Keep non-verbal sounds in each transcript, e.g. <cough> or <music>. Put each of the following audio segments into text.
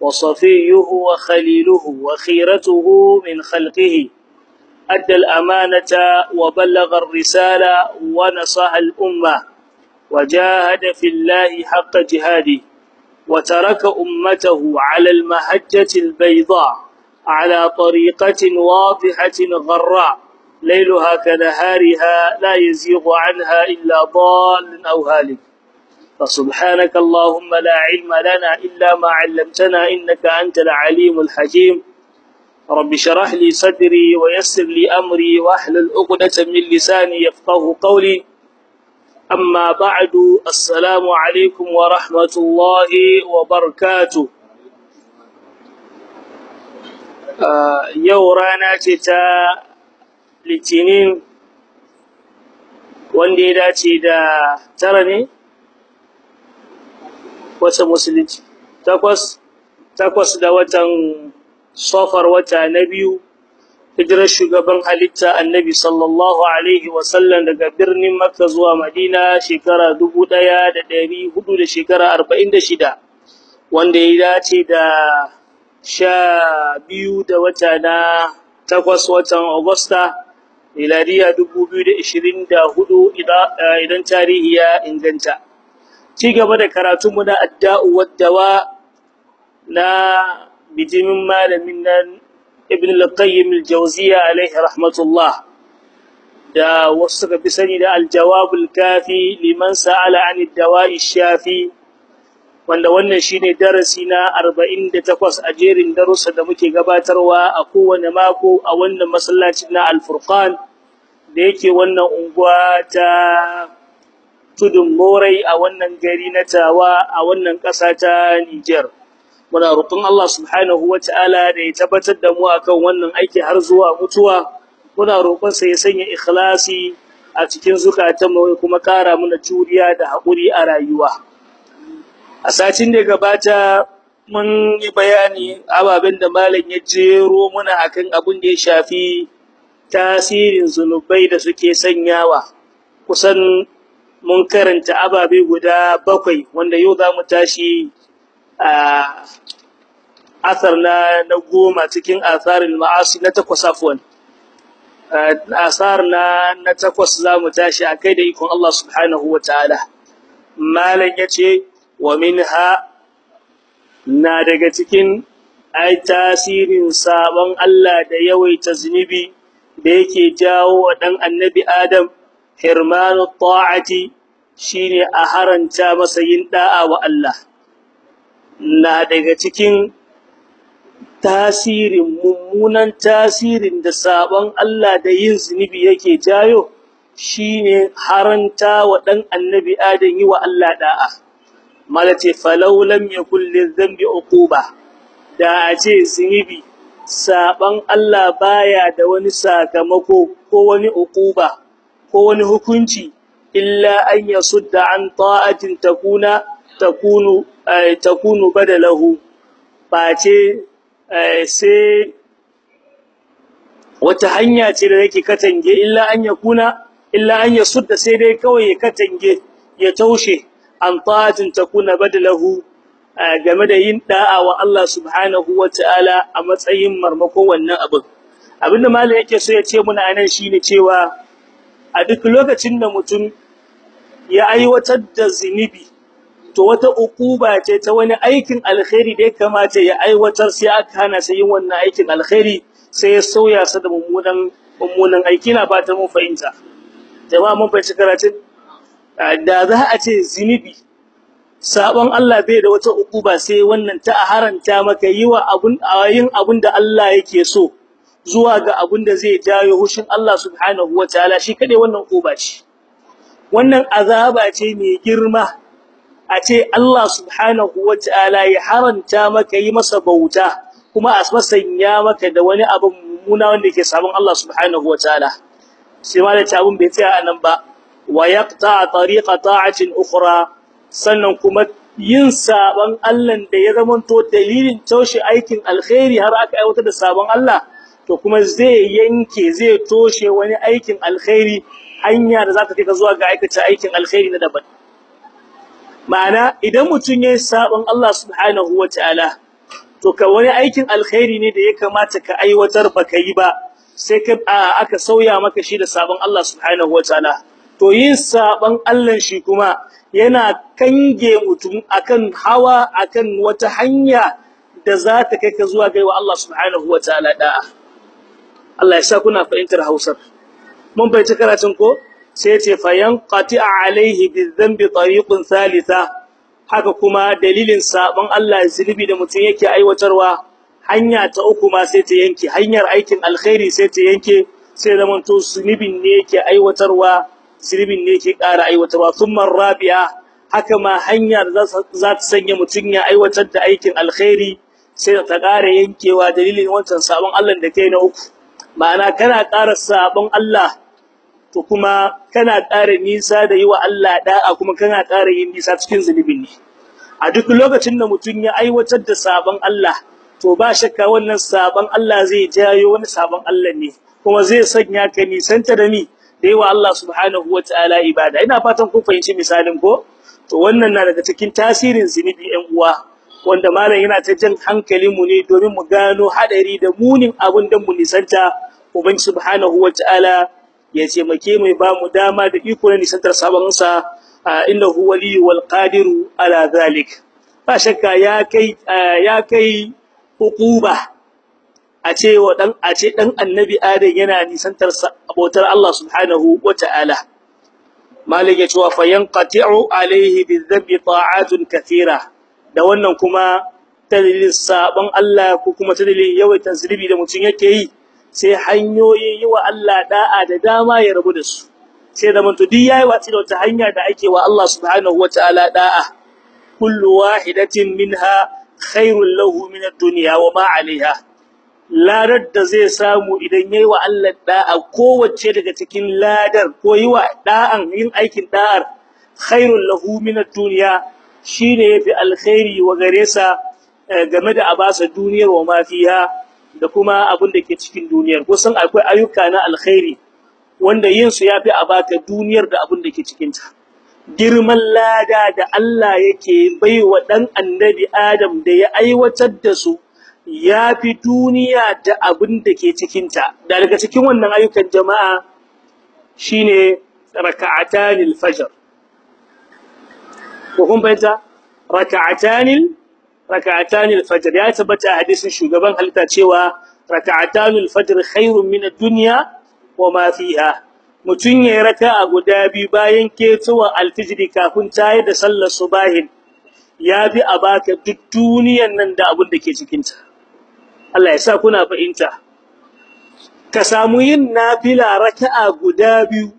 وصفيه وخليله وخيرته من خلقه. أدى الأمانة وبلغ الرسالة ونصح الأمة. وجاهد في الله حق جهاده. وترك أمته على المهجة البيضاء على طريقة واضحة غراء. ليلها كنهارها لا يزيغ عنها إلا ضال أو هالك. فسبحانك اللهم لا علم لنا إلا ما علمتنا إنك أنت العليم الحكيم رب شرح لي صدري ويسر لي أمري واحلل عقدة من لساني يفقه قولي أما بعد السلام عليكم ورحمة الله وبركاته yau rana ce ta litinin wanda ya dace da tara ne wata musulunci takwas takwas da watan sofar wata na biyu hijirar shugaban halitta annabi sallallahu alaihi wasallam daga birnin makka zuwa madina shekara dubu ɗaya da shekara arba'in da shida wanda ya dace da sha biyu da wata na takwas watan Agusta, miladiya dubu biyu da ishirin da huɗu idan tarihi ya inganta. Ci gaba da karatunmu na adda'u waddawa na bijimin malamin nan Ibn al-Qayyim al-Jawziya alaihi rahmatullah. Da wasu suka fi sani da al-jawabul kafi liman sa'ala an dawa'i shafi wanda wannan shine darasi na 48 a jerin darussa da muke gabatarwa a kowane mako a wannan masallacin na Al-Furqan da yake wannan unguwa ta Tudun Morai a wannan gari na Tawa a wannan ƙasa ta Niger. Muna roƙon Allah subhanahu wataala da ya tabbatar da mu akan wannan aiki har zuwa mutuwa. Muna roƙon sa ya sanya ikhlasi a cikin zukatanmu kuma ƙara mana juriya da haƙuri a rayuwa. A satin da gabata mun yi bayani ababen da malam ya jero muna akan abin da ya shafi tasirin zunubai da suke sanyawa. Kusan mun karanta ababe guda bakwai wanda yau za mu tashi a asar na na goma cikin asarin ma'asi na takwas afwan. Asar na na takwas za mu tashi a kai da ikon Allah subhanahu wa ta'ala. Malam ya ce wa minha na daga cikin ai tasirin sabon Allah da yawaita zunubi da yake jawo wa dan annabi Adam hirmanu ta'ati shine a haranta masa yin da'a wa Allah. Na daga cikin tasirin mummunan tasirin da sabon Allah da yin zunubi yake jayo shine haranta wa dan annabi Adam yi wa Allah da'a. Malace falau lam yakul lidhanbi uquba. Da ace zinibi saban Allah baya da wani sakamako ko wani uquba. Ko wani hukunci illa an yasudda an ta'atin takuna takunu takunu badalahu. Face sai wata hanya ce da yake katange illa an yakuna illa an yasudda sai dai kawai ya katange ya taushe an ta'atin takuna badalahu game da yin da'a wa Allah subhanahu wataala a matsayin marmakon wannan abin. Abinda malai yake so ya ce muna a nan shine cewa a duk lokacin da mutum ya aiwatar da zinubi to wata ukuba ce ta wani aikin alkhairi da ya kamata ya aiwatar sai aka hana sai yin wannan aikin alkhairi sai ya sauya sa da mummunan mummunan aiki. Na fatan mun fahimta. Jama'a mun fahimci karatun? Da za a ce zinubi sabon Allah bai da wata ukuba sai wannan ta haranta maka yiwa abun yin abun da Allah yake so. Zuwa ga abun da zai jayo hushin Allah subhanahu wataala shi kade wannan ukuba ce. Wannan azaba ce mai girma a ce Allah subhanahu wataala ya haranta maka yi masa bauta kuma a masanya maka da wani abu mummuna wanda yake sabon Allah subhanahu wataala sai ma da abun bai tsaya a nan ba. Wa yaqta tariqa ta'atin ukhra sannan kuma yin sabon Allah da ya zamanto dalilin taushe aikin alkhairi har aka aiwatar da sabon Allah to kuma zai yanke zai toshe wani aikin alkhairi hanya da za ta kai zuwa ga aikata aikin alkhairi na daban. Ma'ana idan mutum yayin sabon Allah subhanahu wataala to ka wani aikin alkhairi ne da ya kamata ka aiwatar baka yi ba sai ka aka sauya maka shi da sabon Allah subhanahu wataala to yin sabon Allah shi kuma yana kange mutum akan hawa akan wata hanya da za ta kai ka zuwa ga Allah subhanahu wataala da'a Allah ya sa kuna fahimtar Hausar mun bai karatun ko? Sai ce fayanqati alaihi bizambi tariqun thalitha. Haka kuma dalilin sabon Allah zulbi da mutum yake aiwatarwa hanya ta uku ma sai ta yanke. Hanyar aikin alkhairi sai ta yanke sai zaman to zulubin ne yake aiwatarwa zulubin ne yake ƙara aiwatarwa. Thumma rabi'a haka ma hanyar za ta sanya mutum ya aiwatar da aikin alkhairi sai ta ƙara yankewa dalilin wancan sabon Allah da kai na uku. Ma'ana kana ƙara sabon Allah to kuma kana ƙara nisa da yi wa Allah da'a kuma kana ƙara yin nisa cikin zunubin ne. A duk lokacin da mutum ya aiwatar da sabon Allah to ba shakka wannan sabon Allah zai jayo wani sabon Allah ne kuma zai sanya ka nisanta da ni da yi wa Allah subhanahu wataala ibada. Ina fatan kun fahimci misalin ko? To wannan na daga cikin tasirin zunubi ɗan uwa wanda malam yana ta jan hankalin mu ne domin mu gano hadari da munin abin da mu nisanta ubangi subhanahu wataala ya taimake mu ba mu dama da iko na nisantar sabonsa innahu waliyyu wal qadiru ala zalik ba shakka ya kai ya kai hukuba a ce wa dan a ce dan annabi adam yana nisantar abotar Allah subhanahu wataala malik ya ce wa fayanqati'u alaihi bizambi ta'atun kathira. Da wannan kuma dalilin sabon Allah ko kuma dalilin yawaita zulbi da mutun yake yi sai hanyoyin yi wa Allah da'a da dama ya rabu da su. Sai da manto duk yayi watsi da wata hanya da ake wa Allah subhanahu wataala da'a. Kullu wahidatin minha khairul lahu min ad-dunya wa ma 'alayha. Ladar da zai samu idan yayi wa Allah da'a kowace daga cikin ladar ko yi wa da'an yin aikin da'ar khairul lahu min ad-dunya shine yafi alkhairi wa gare sa game da abasa duniyar wa ma fiha. Da kuma abin da ke cikin duniyar. Kusan akwai ayyuka na alkhairi wanda yin su yafi a baka duniyar da abin da ke cikin ta girman lada da Allah yake baiwa dan annabi Adam da ya aiwatar da su yafi duniya da abin da ke cikin ta daga cikin wannan ayyukan jama'a shine raka'atanil fajr. Ko kun bayyana raka'atanil raka'atanil fajr. Ya tabbata hadisin shugaban halitta cewa raka'atanil fajr khairun min ad-dunya wa ma fiha. Mutun yayin raka'a guda bi bayan ketowa alfijri kafin tayi da sallar subahin ya bi a baka duk duniyan nan da abin da ke cikin ta Allah ya sa kuna fahimta. Ka samu yin nafila raka'a guda biyu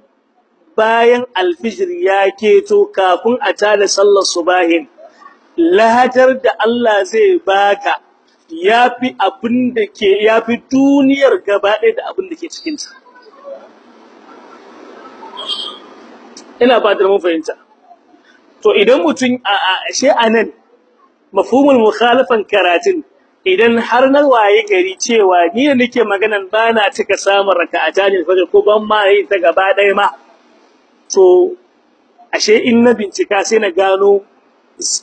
bayan alfijri ya keto kafin a tada sallar subahin. Lahadar da Allah zai baka yafi abin da ke yafi duniyar gaba ɗaya da abin da ke cikin ta ina ba da mun fahimta. To idan mutum a ashe a nan mafhumul mukhalafan karatin idan har na waye gari cewa ni da nake maganan bana cika samun raka'atani fajr ko ban ma yi ta gaba ɗaya ma to ashe in na bincika sai na gano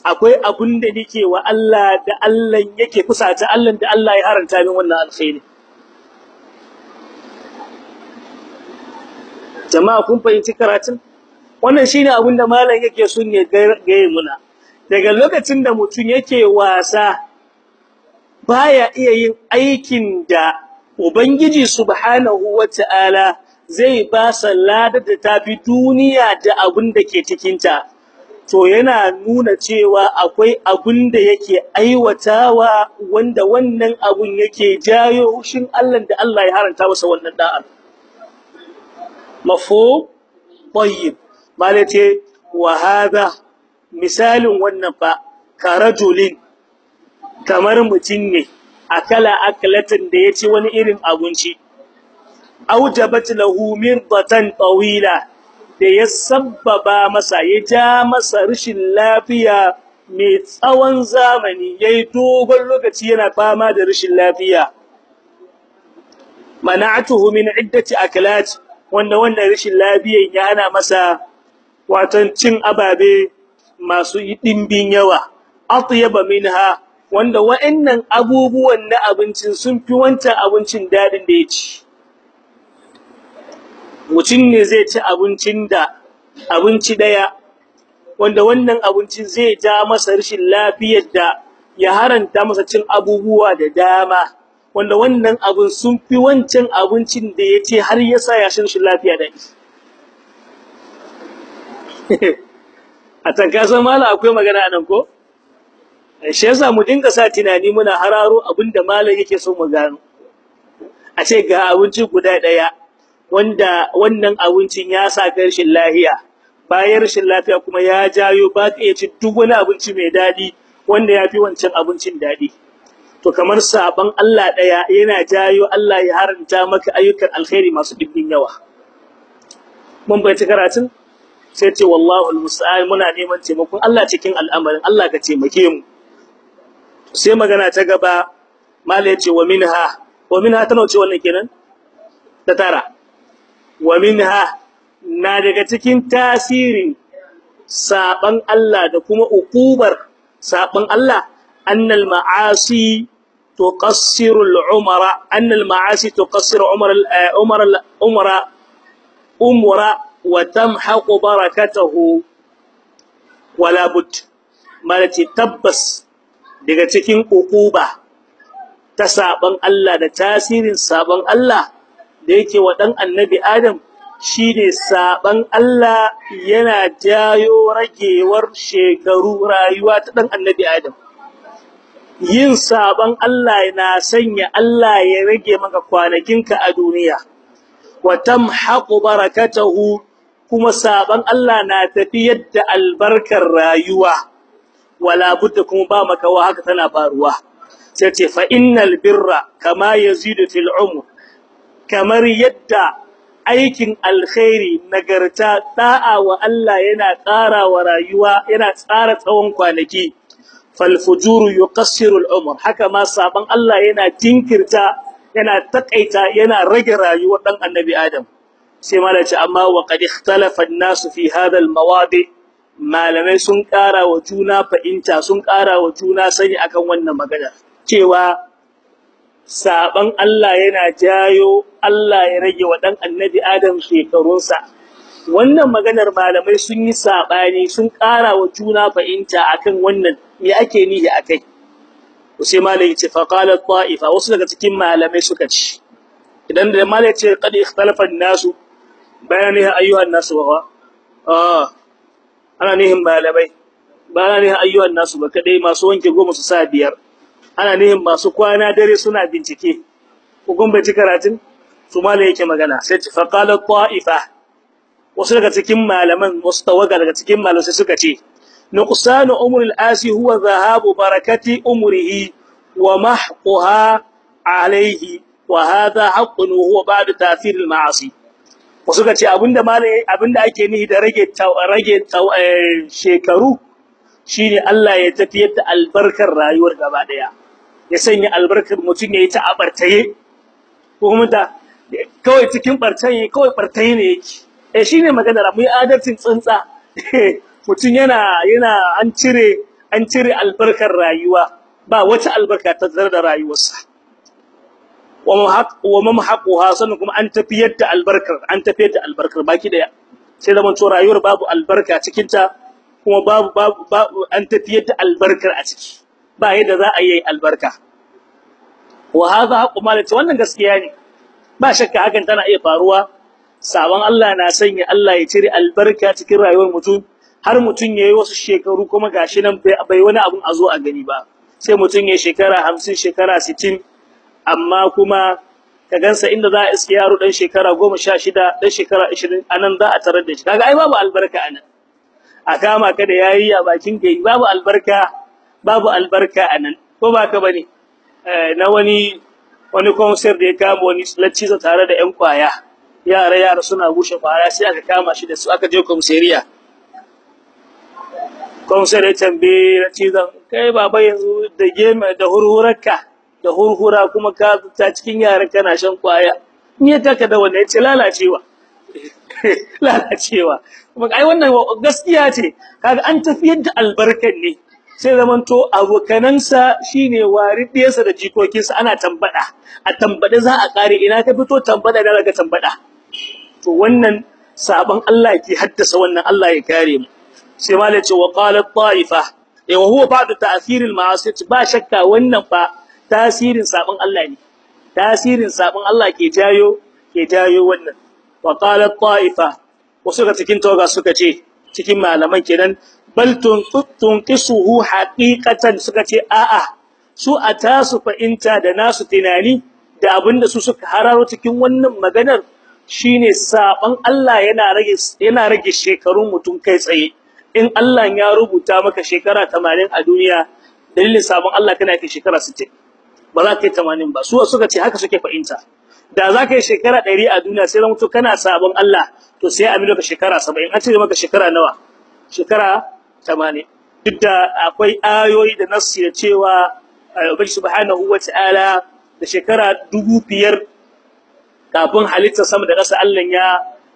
akwai abun da nake wa Allah da Allah yake kusata Allah da Allah ya haranta min wannan alkhairi. Jama'a kun fahimci karatun? Wannan shine abun da malam yake son ya gaye muna. Daga lokacin da mutum yake wasa baya iya yin aikin da ubangiji subhanahu wataala zai ba sa ladar da tafi duniya da abun da ke cikin ta to yana nuna cewa akwai abun da yake aiwatawa wanda wannan abun yake jayo hushin Allah da Allah ya haranta masa wannan da'a. Mafhum? Tayyib. Malace wa hada misalin wannan fa karajulin. Kamar mutun ne akala aklatin da yaci wani irin abinci. Aujabat lahu mirdatan tawila. Da ya sabbaba masa ya ja masa rashin lafiya mai tsawon zamani yayi dogon lokaci yana fama da rashin lafiya. Mana'atuhu min iddati aklat wanda wannan rashin lafiyan ya hana masa watan cin ababe masu dimbin yawa. Atyaba minha wanda wa'annan abubuwan na abincin sun fi wancan abincin daɗin da ya ci. Mutum ne zai ci abincin da abinci ɗaya wanda wannan abincin zai ja masa rashin lafiyar da ya haranta masa cin abubuwa da dama wanda wannan abun sun fi wancan abincin da ya ce har ya sa ya shi rashin lafiya da <laughs> a tankasan mala akwai magana nan ko? Shi yasa mu dinga sa tunani muna hararo abin da malam yake so mu gano. A ce ga abinci guda ɗaya wanda wannan abincin ya sa ka rashin lafiya bayan rashin lafiya kuma ya jayo ba ka iya ci duk wani abinci mai daɗi wanda ya fi wancan abincin daɗi to kamar saban Allah ɗaya yana jayo Allah ya haranta maka ayyukan alkhairi masu dibbin yawa. Mun bai karatun? Sai ce wallahu almusta'an muna neman taimakon Allah cikin al'amarin. Allah ka taimake mu. Sai magana ta gaba mala ya ce wa minha wa minha tana ce wannan kenan? Ta tara. Wa minha na daga cikin tasirin saban Allah da kuma ukubar saban Allah annal ma'asi tuqassiru al-umra annal ma'asi tuqassiru umra umra umra umra wa tamhaqu barakatahu wala bud malati tabbas daga cikin ukuba ta saban Allah da tasirin saban Allah da yake wa dan annabi Adam shine saban Allah yana jayo ragewar shekaru rayuwa ta dan annabi Adam. Yin saban Allah na sanya Allah ya rage maka kwanakinka a duniya. Wa tamhaqu barakatahu kuma saban Allah na tafiyar da albarkar rayuwa. Wala budda kuma ba makawa haka tana faruwa. Sai ce fa birra kama yazidu fil umr kamar yadda aikin alkhairi nagarta da'a wa Allah yana ƙara wa rayuwa yana tsara tsawon kwanaki. Fal fujuru yuqassiru al umr haka ma saban Allah yana tinkirta yana takaita yana rage rayuwar dan annabi adam. Sai malaci amma wa qad ikhtalafa an-nas fi hadha al-mawadi. Malamai sun ƙara wa juna fa'inta sun ƙara wa juna sani akan wannan magana cewa saban Allah yana jayo Allah ya rage wa dan annabi Adam shekarunsa. Wannan maganar malamai sun yi saɓani sun ƙara wa juna fa'inta akan wannan me ake nihi akai sai malai ce fa qalat ta'ifa. Wasu daga cikin malamai suka ci idan da malai ce qad ikhtalafa an-nasu bayani ayyuhan nasu wa ah ana nihin malamai. Ba ana nihin ayyuhan nasu ba kadai masu wanke goma su sa biyar. Ana nihin masu kwana dare suna bincike. Hukun bai ci karatun? Su malai yake magana sai ce fa qalat ta'ifa. Wasu daga cikin malaman wasu tawaga daga cikin malamai suka ce nuqsanu umri al-asi huwa dhahabu barakati umrihi wa mahquha alayhi wa hadha haqqun huwa ba'da ta'thir al-ma'asi wasu kace abin da malai abin da ake nihi da rage rage shekaru shine Allah ya tafiyar da albarkar rayuwar gaba ɗaya. Ya sanya albarkar mutun yayi ta abartaye ko kuma da kawai cikin bartaye kawai bartaye ne yake. Eh shine magana mu yi adalcin tsantsa. <laughs> Mutun yana yana an cire an cire albarkar rayuwa. Ba wata albarka ta zar da rayuwarsa. Wa mamhaquha sannan kuma an tafiyar da albarkar an tafiyar da albarkar baki ɗaya sai zaman to rayuwar babu albarka cikin ta kuma babu babu an tafiyar da albarkar a ciki. Ba yadda za a yi albarka. Wa hadha haqqu malati wannan gaskiya ne. Ba shakka hakan tana iya faruwa. Sabon Allah na sanya Allah ya cire albarka cikin rayuwar mutum har mutum yayi wasu shekaru kuma gashi nan bai wani abun a zo a gani ba. Sai mutum yayi shekara 50 shekara 60 amma kuma ka gansa inda za a iske yaro dan shekara 16 dan shekara 20 a nan za a tarar da shi. Kaga ai babu albarka a nan a kama ka da yayi a bakin kai babu albarka. Babu albarka a nan ko ba ka ba ne na wani wani concert da ya kama wani lacciza tare da ƴan ƙwaya. Yara yara suna bushe ƙwaya sai aka kama shi da su aka je komisariya concert ya tambaye laccizan kai baba yanzu da game da hurhurarka da hurhura kuma ka ta cikin yara kana shan ƙwaya. Ni ya taka da wannan ya ce lalacewa. <laughs> Lalacewa. Kuma ai wannan gaskiya ce. Kaga an tafiyar da albarkan ne. Sai zamanto abokanansa shine waridiyarsa da jikokinsa ana tambada. A tambade za a kare ina ka fito tambada da daga tambada. To wannan sabon Allah ke haddasa wannan Allah ya kare mu. Sai malai ce wa qalat ta'ifa eh wa huwa ba'du ta'thir al-ma'asi ba shakka wannan fa tasirin sabon Allah ne. Tasirin sabon Allah ke jayo ke jayo wannan. Wa qalat ta'ifa wasu ga cikin tawaga suka ce cikin malaman kenan bal tunqisuhu haqiqatan suka ce a'a su a tasu fa'inta da nasu tunani da abin da su suka hararo cikin wannan maganar shine saban Allah yana rage yana rage shekarun mutum kai tsaye. In Allah ya rubuta maka shekara 80 a duniya dalilin sabon Allah kana kai shekara 60 ba za ka yi 80 ba. Su suka ce haka suke fa'inta da za ka yi shekara 100 a duniya sai mutu kana sabon Allah to sai a maka shekara 70 an cire maka shekara nawa? Shekara 80 duk da akwai ayoyi da nassi da cewa Ubangi subhanahu wata'ala da shekara 5000 kafin halitta sama da ƙasa Allah ya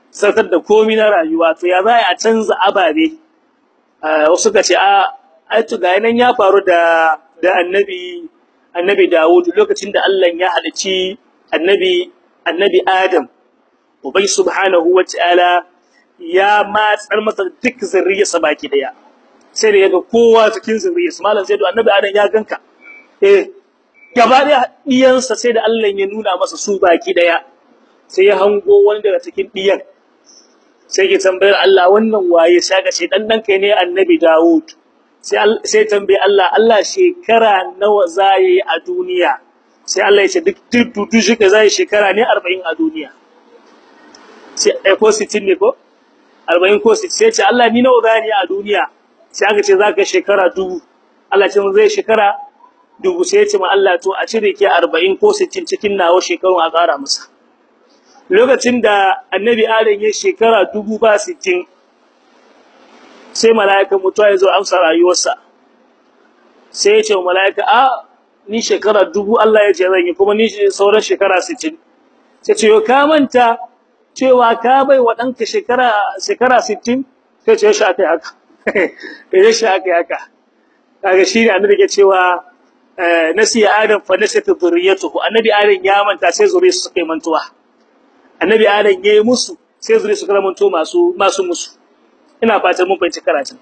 sartar da komai na rayuwa. To ya za a canza ababe? Wasu ka ce a ai to ga nan ya faru da da annabi annabi Dawud lokacin da Allah ya halici annabi annabi Adam. Ubangi subhanahu wata'ala ya matsar masa duk zuriyarsa baki ɗaya sai da yaga kowa cikin zuriyarsa. Malam sai da annabi Adam ya ganka. Eh gaba da diyansa sai da Allah ya nuna masa su baki ɗaya sai ya hango wani daga cikin diyan sai ya tambayar Allah wannan waye? Sai ga ce dan dan kai ne annabi Dawud. Sai sai tambaye Allah Allah shekara nawa zai a duniya? Sai Allah ya ce duk duk shi zai shekara ne 40 a duniya. Sai ai ko 60 ne ko? 40 ko 60 sai ce Allah ni nawa zai a duniya? Sai aka ce zaka shekara dubu. Allah ce zai shekara dubu sai ce ma Allah to a cire ki 40 ko 60 cikin nawa shekarun a ƙara masa. Lokacin da annabi Adam ya shekara dubu ba 60 sai mala'ika mutuwa ya zo amsa rayuwarsa. Sai ya ce wa mala'ika a ni shekara dubu Allah ya ce zan yi kuma ni sauran shekara 60 sai ce yo ka manta cewa ka bai wa danka shekara shekara 60 sai ce shi akai haka? <laughs> eh shi akai haka. Kaga shi ne annabi ke cewa nasiya adam fa nasiyat dhurriyyatuhu annabi adam ya manta sai zuriyarsa suka yi mantuwa. Annabi adam ya yi musu sai zuriyarsa suka manto masu masu musu. Ina fatan mun fahimci karatun.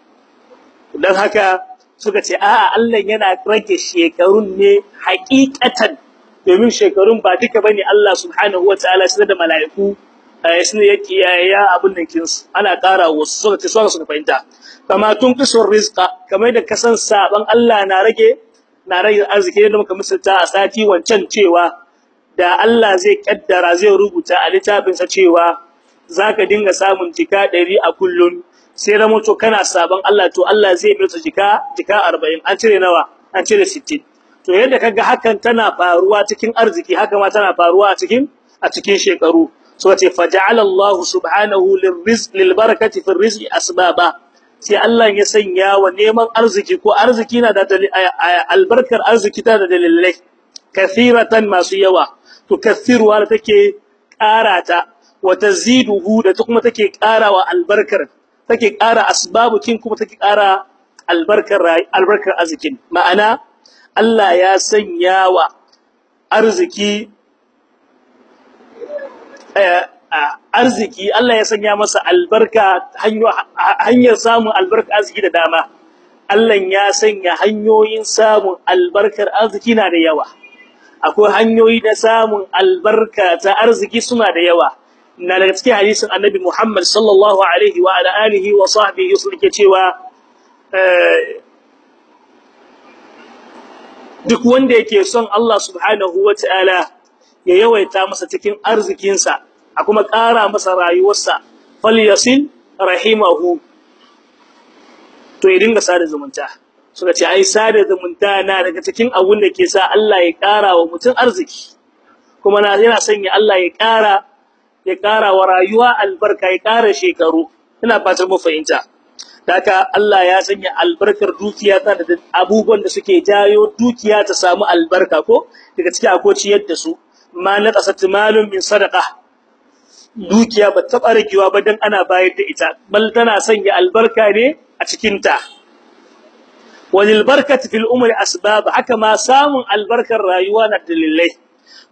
Dan haka suka ce a'a Allah yana rage shekarun ne haƙiƙatan. Domin shekarun ba duka ba ne Allah subhanahu wataala sai da mala'iku sai yake ya abun nan kinsu ana ƙara wasu suka ce suka fahimta. Kama tun kisur rizqa kamar da kasan saban Allah na rage na rage arziki da muka misalta a sati wancan cewa da Allah zai kaddara zai rubuta a littafin sa cewa zaka dinga samun jika 100 a kullun sai da mutu kana saban Allah to Allah zai mai jika jika 40 an cire nawa? An cire 60 to yadda kaga hakan tana faruwa cikin arziki haka ma tana faruwa a cikin a cikin shekaru. So ce faja'ala Allah subhanahu lirrizq lilbarakati fi rizqi asbaba. Sai Allah ya sanya wa neman arziki ko arziki na da albarkar arziki ta da dalilai kathiratan masu yawa. To kathiruwa da take karata wa taziduhu da kuma take karawa albarkar take kara asbabukin kuma take kara albarkar albarkar arzikin. Ma'ana Allah ya sanya wa arziki arziki Allah ya sanya masa albarka hanyar samun albarka arziki da dama. Allah ya sanya hanyoyin samun albarkar arziki na da yawa. Akwai hanyoyi na samun albarka ta arziki suna da yawa. Na daga cikin hadisin Annabi Muhammad sallallahu alaihi wa alihi wa sahbihi yake cewa duk wanda yake son Allah subhanahu wataala ya yawaita masa cikin arzikinsa a kuma ƙara masa rayuwarsa. Falyasil rahimahu. To ya dinga sada zumunta. Suka ce ai sada zumunta na daga cikin abun da ke sa Allah ya ƙara wa mutum arziki. Kuma na yana sanya Allah ya ƙara ya ƙara wa rayuwa albarka ya ƙara shekaru. Ina fatar mu fahimta. Haka Allah ya sanya albarkar dukiya ta da abubuwan da suke jayo dukiya ta samu albarka ko? Daga cikin akwai ciyar da su. Ma na qasat malun min sadaqa. Dukiya ba ta barkewa ba dan ana bayar da ita bal tana sanya albarka ne a cikin ta walil barkati fil umri asbab haka ma samun albarkar rayuwa na dalilai.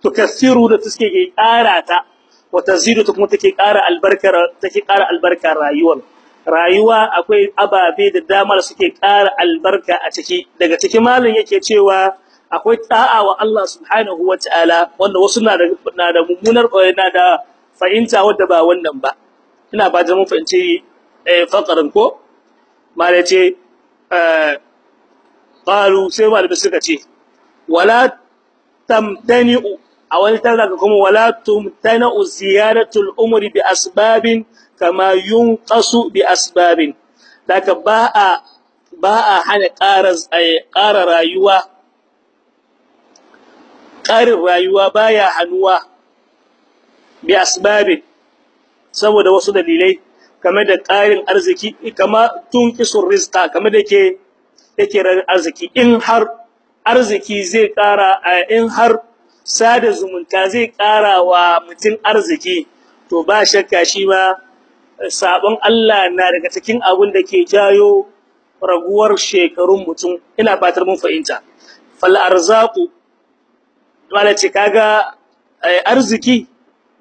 Tukathiru da take ƙara ta wa tazidu kuma take ƙara albarkar take ƙara albarkar rayuwar. Rayuwa akwai ababe da dama da suke ƙara albarka a ciki. Daga cikin malin yake cewa akwai ta'a wa Allah subhanahu wataala wanda wasu na da da mummunar na da fahimta wanda ba wannan ba. Ina ba da mun fahimci eh faqarin ko? Malai ce eh qalu sai malai suka ce wala tamtani'u a wani kuma wala tumtana'u ziyaratul umri bi asbabin kama yunqasu bi asbabin. Daga ba a ba a hana ƙara ƙara rayuwa ƙarin rayuwa baya hanuwa bi asbabin saboda wasu dalilai kamar da ƙarin arziki kama tunqisur rizqa kamar da yake yake arziki. In har arziki zai ƙara in har sada zumunta zai ƙara wa mutum arziki to ba shakka shi ma sabon Allah na daga cikin abin da ke jayo raguwar shekarun mutum. Ina fatar mun fahimta. Fal arzaqu wala ce kaga arziki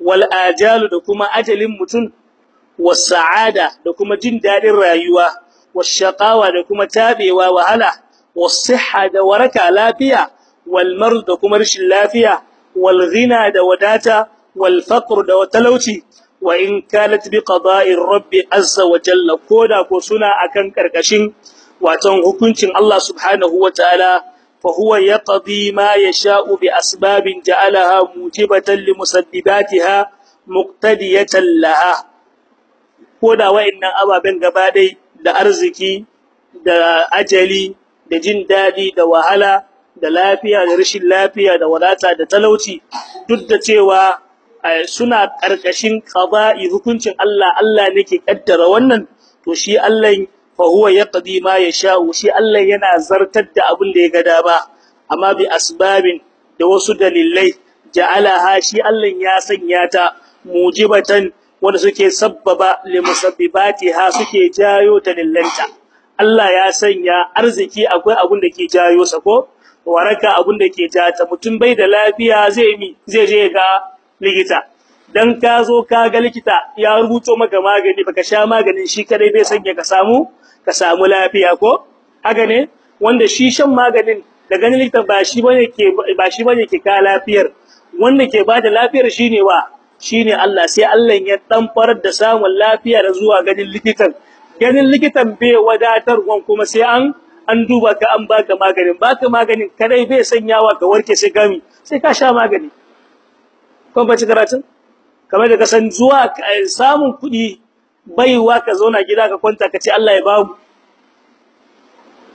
wal ajalu da kuma ajalin mutum was sa'ada da kuma jin daɗin rayuwa was shaqawa da kuma tabewa wahala was sihha da waraka lafiya wal marad da kuma rashin lafiya wal ghina da wadata wal faqr da talauci wa in kanat bi qada'ir rabbi azza wa jalla. Koda ko suna akan ƙarƙashin watan hukuncin Allah subhanahu wa ta'ala ma yasha'u bi asbabin ja'alaha mujibatan li musabbibatiha muqtadiyatan laha koda wa'annan ababen gaba dai da arziki da ajali da jin daɗi da wahala da lafiya da rashin lafiya da wadata da talauci duk da cewa suna ƙarƙashin qada'i hukuncin Allah Allah nake kaddara wannan to shi Allah fa huwa yaqdi ma yasha'u shi Allah yana zartar da abin da ya ga dama. Amma bi asbabin da wasu dalilai ja'alaha shi Allah ya sanya ta mujibatan wanda suke sabbaba li musabbibatiha suke jayo dalilanta. Allah ya sanya arziki akwai abin da ke jayo sa ko? Waraka abin da ke jata mutum bai da lafiya zai mi zai je ga likita. Dan ka zo ka ga likita ya rubuto maka magani baka sha maganin shi kadai bai sanya ka samu ka samu lafiya ko? Haka ne? Wanda shi shan maganin da ganin likita ba shi ba ne ke ba shi ba ne ke ka lafiyar. Wanda ke ba da lafiyar shine wa? Shine Allah. Sai Allah ya dan farar da samun lafiya da zuwa ganin likitan. Ganin likitan bai wadatar wan kuma sai an an duba ka an baka maganin. Baka maganin kadai bai sanyawa ka warke sai gami sai ka sha magani. Kun bace karatun? Kamar da kasan zuwa samun kuɗi baiwa ka zauna gida ka kwanta ka ce Allah ya ba mu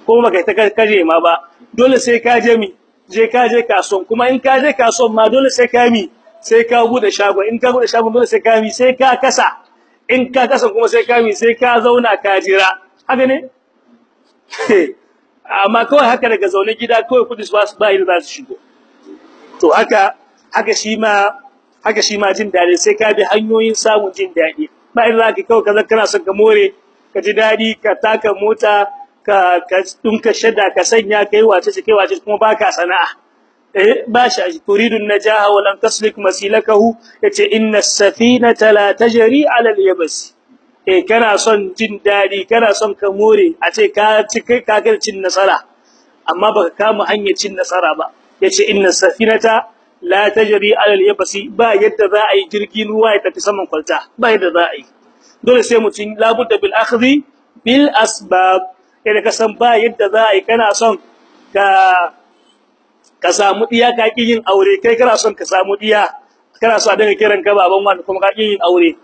kuma kai ta kaje ma ba. Dole sai ka je mi je ka je kasuwan. Kuma in ka je kasuwan ma dole sai ka mi sai ka buɗe shago in ka buɗe shago dole sai ka mi sai ka kasa. In ka kasa kuma sai ka mi sai ka zauna ka jira. Haka ne? <laughs> Amma kawai haka daga zaune gida kawai kuɗi su ba su ba za su shigo. To haka haka shi ma haka shi ma jin daɗi sai ka bi hanyoyin samun jin daɗi ba idan zaka kawai kaza kana son ka more ka ji daɗi ka taka mota ka ka dunka shada ka sanya kai wace ce kai wace kuma baka sana'a. Eh ba shi turidun najaha wa lam taslik masilakahu ya ce inna as-safinata la tajri 'ala al-yabs eh kana son jin daɗi kana son ka more a ce ka ci kai ka cin nasara amma baka kama hanyar cin nasara ba. Yace inna as-safinata la tajri 'ala al-yabs ba yadda za a yi jirgin ruwa ya tafi saman kwalta ba yadda za a yi. Dole sai mutun labudda bil akhdhi bil asbab. Idan ka san ba yadda za a yi kana son ka ka samu diya ka ki yin aure kai kana son ka samu diya kana so a dinga kiran ka baban wani kuma ka ki yin aure.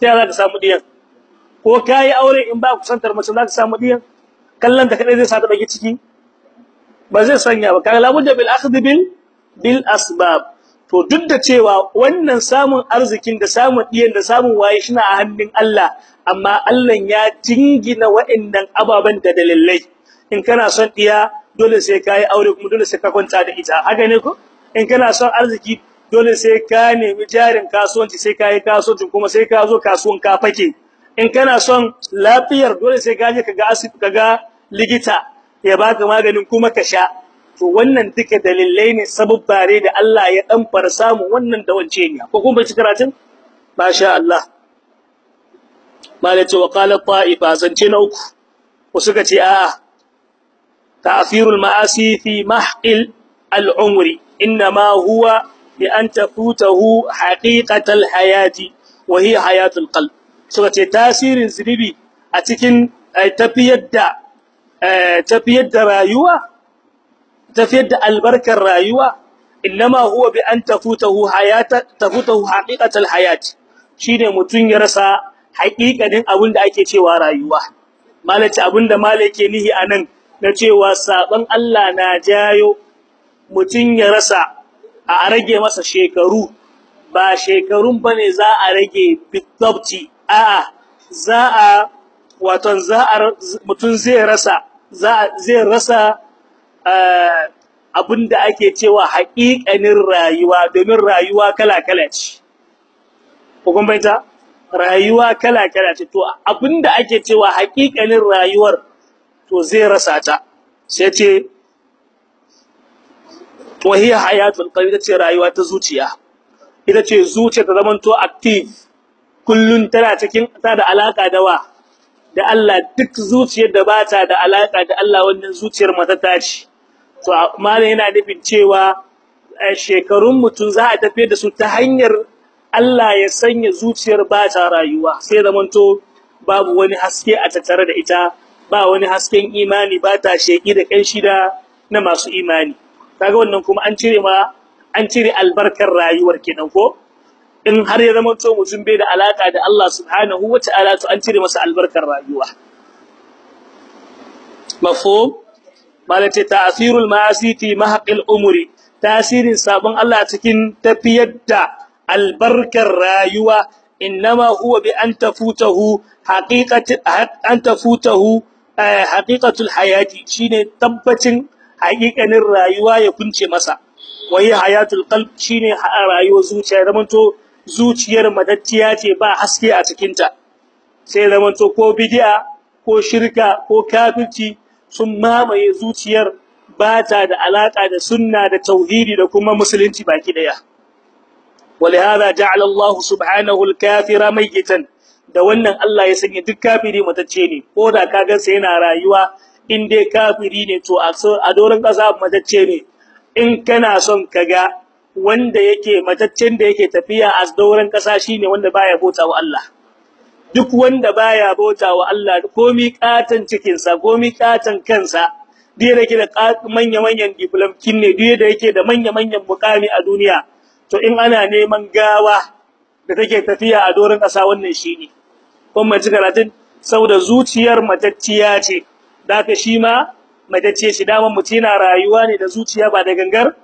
Ta za ka samu diyan ko kai aure in ba ku santar mace za ka samu diyan kallon ta kadai zai sa ta baki ciki? Ba zai sanya ba. Kaga labudda bil akhdh bil bil asbab. To duk da cewa wannan samun arzikin da samun diyan da samun waye shina a hannun Allah amma Allah ya jingina wa'annan ababan da dalilai. In kana son diya dole sai kai aure kuma dole sai ka kwanta da ita. Haka ne ko? In kana son arziki dole sai ka nemi jarin kasuwanci sai ka yi kasuwanci kuma sai ka zo kasuwan ka fake. In kana son lafiyar dole sai ka je kaga asibiti kaga likita ya baka maganin kuma ka sha. To wannan duka dalilai ne sabubbare da Allah ya dan fara samu wannan da wance ne ko kuma bai karatun? Masha Allah. Malaka wa qala ta'ifa. Zance na uku. Ko suka ce a'a ta'thirul ma'asi fi mahqil al-umri inma huwa bi an tafutahu haqiqatal hayati wa hiya hayatul qalb. Suka ce tasirin zunubi a cikin tafiyar da tafiyar da rayuwa tafiyar da albarkar rayuwa inma huwa bi an tafutahu hayata tafutahu haqiqatal hayat. Shine mutun ya rasa haƙiƙanin abin da ake cewa rayuwa. Malaci abin da malake nihi a nan na cewa saban Allah na jayo mutun ya rasa a rage masa shekaru. Ba shekarun ba ne za a rage bitabti a'a za a waton za a mutun zai rasa zai rasa abin da ake cewa haƙiƙanin rayuwa domin rayuwa kala-kala ce. Kun baita rayuwa kala-kala ce. To abin da ake cewa haƙiƙanin rayuwar to zai rasa ta. Sai ce wahiya hayatul qalbi ce rayuwa ta zuciya. Ita ce zuciya ta zamanto active. Kullun tana cikin ta da alaka da wa? Da Allah. Duk zuciyar da bata da alaka da Allah wannan zuciyar mata ta ce to malam yana nufin cewa shekarun mutun za a tafi da su ta hanyar Allah ya sanya zuciyar bata rayuwa. Sai zamanto babu wani haske a tattare da ita ba wani hasken imani ba ta sheki da kanshi da na masu imani. Kaga wannan kuma an cire ma an cire albarkar rayuwar kenan ko? In har ya zama to mutum bai da alaka da Allah subhanahu wataala to an cire masa albarkar rayuwa. Mafhum? Malati ta'thirul ma'asi fi mahqil umri tasirin sabon Allah cikin tafiyar da albarkar rayuwa. Innama huwa bi an tafutahu haqiqati an tafutahu haqiqatul hayati. Shine tabbacin haƙiƙanin rayuwa ya kunce masa. Wai hayatul qalb. Shine rayuwar zuciya. Zamanto zuciyar madacciya ce ba haske a cikin ta sai zamanto ko bid'a ko shirka ko kafirci sun mamaye zuciyar ba ta da alaka da sunna da tauhidi da kuma musulunci baki daya ولهذا جعل الله سبحانه الكافر ميتا da wannan Allah ya sanya duk kafiri matacce ne ko da kaga sai yana rayuwa in dai kafiri ne to a doron kasa matacce ne in kana son kaga wanda yake mataccen da yake tafiya a doron kasa shine wanda baya bauta wa Allah Duk wanda baya bauta wa Allah komi katan cikin sa komi katan kansa dai yake da manya manyan diplom kinne dai da yake da manya manyan mukami a duniya to in ana neman gawa da take tafiya a doron kasa wannan shine kuma ji karatun saboda zuciyar matacciya ce daga shi ma matacce shi daman mutum yana rayuwa ne da zuciya ba da gangar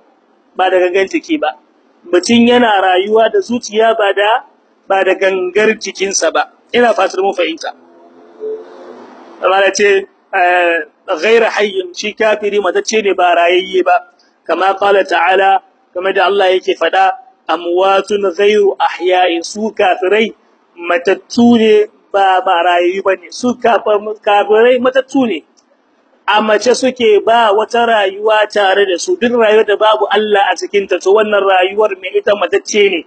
ba da gangan jiki ba. Mutum yana rayuwa da zuciya ba da ba da gangar jikinsa ba. Ina fatar mun fahimta. Amma ce ghaira hayyin shi kafiri matacce ne ba rayayye ba. Kama qala ta'ala kamar da Allah yake fada amwatun ghairu ahya'in su kafirai matattu ne ba ba rayayyu ba ne su kafirai matattu ne. A mace suke ba wata rayuwa tare da su. Duk rayuwar da babu Allah a cikin ta to wannan rayuwar mai ita matacce ne.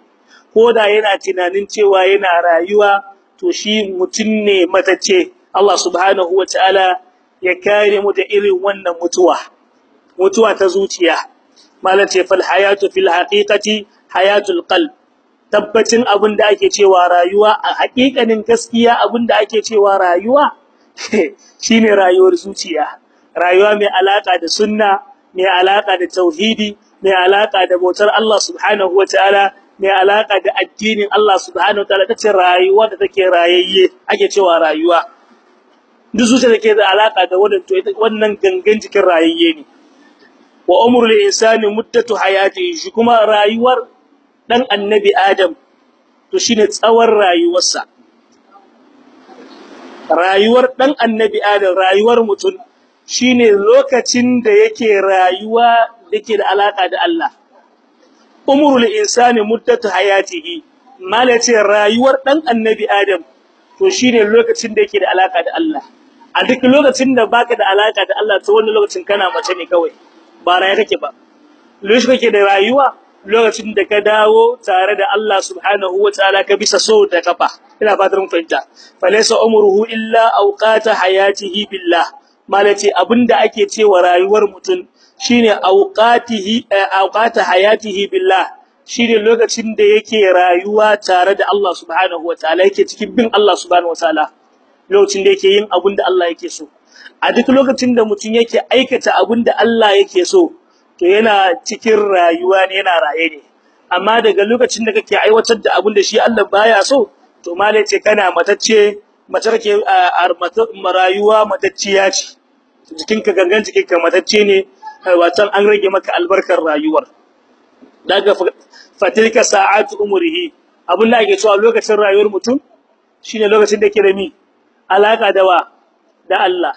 Koda yana tunanin cewa yana rayuwa to shi mutun ne matacce. Allah subhanahu wataala ya kare mu da irin wannan mutuwa. Mutuwa ta zuciya. Malace fal hayatu fil haqiqati hayatul qalb. Tabbacin abin da ake cewa rayuwa a hakikanin gaskiya abin da ake cewa rayuwa <laughs> shine rayuwar zuciya. Rayuwa mai alaka da sunna mai alaka da tauhidi mai alaka da bautar Allah subhanahu wataala mai alaka da addinin Allah subhanahu wataala tace rayuwa da take rayayye ake cewa rayuwa. Duk zuciya take da alaka da wannan to wannan gangan jikin rayayye ne. Wa umrul insani muddatu hayatihi shi kuma rayuwar dan annabi adam to shine tsawon rayuwarsa. Rayuwar dan annabi adam rayuwar mutum shine lokacin da yake rayuwa dake da alaka da Allah. Umrul insani muddatu hayatihi. Malace rayuwar dan annabi adam to shine lokacin da yake da alaka da Allah. A duk lokacin da baka da alaka da Allah to wannan lokacin kana mace ne kawai ba raye kake ba. Lokacin kake da rayuwa lokacin da ka dawo tare da Allah subhanahu wataala ka bisa so da kafa. Ina fatar mun fahimta. Falaysa umruhu illa awqata hayatihi billah. Malace abin da ake cewa rayuwar mutum shine awqatihi awqata hayatihi billah. Shine lokacin da yake rayuwa tare da Allah subhanahu wataala yake cikin bin Allah subhanahu wataala lokacin da yake yin abin da Allah yake so. A duk lokacin da mutum yake aikata abin da Allah yake so to yana cikin rayuwa ne yana raye ne. Amma daga lokacin da kake aiwatar da abin da shi Allah baya so to malai ce kana matacce mace kake rayuwa matacciya ce. Jikinka gangan jikinka matacce ne watan an rage maka albarkar rayuwar. Daga fatilka sa'atu umrihi. Abin da ake cewa lokacin rayuwar mutum shine lokacin da yake da mi alaka da wa? Da Allah.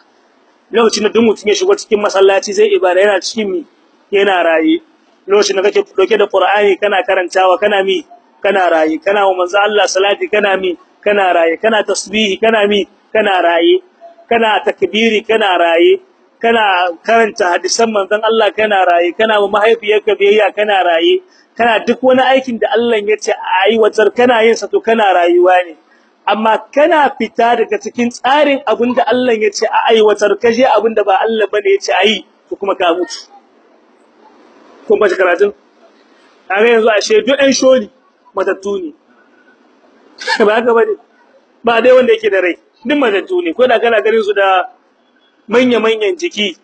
Lokacin da duk mutum ya shigo cikin masallaci zai ibada yana cikin mi yana rayi lokacin da kake doke da Qur'ani kana karantawa kana mi kana rayi kana wa manzo Allah salati kana mi kana rayi kana tasbihi kana mi kana rayi kana takbiri kana rayi kana karanta hadisan manzon Allah kana rayi kana wa mahaifiyarka biyayya kana rayi kana duk wani aikin da Allah ya ce aiwatar kana yin sa to kana rayuwa ne. Amma kana fita daga cikin tsarin abin da Allah ya ce a aiwatar kaje abin da ba Allah ba ne ya ce ayi to kuma ka mutu. Kun ba karatun? Kaga yanzu ashe duk ɗan sholi matattu ne. <laughs> Ba haka ba ne? Ba dai wanda yake da rai duk matattu ne. Ko da kana ganin su da manya manyan jiki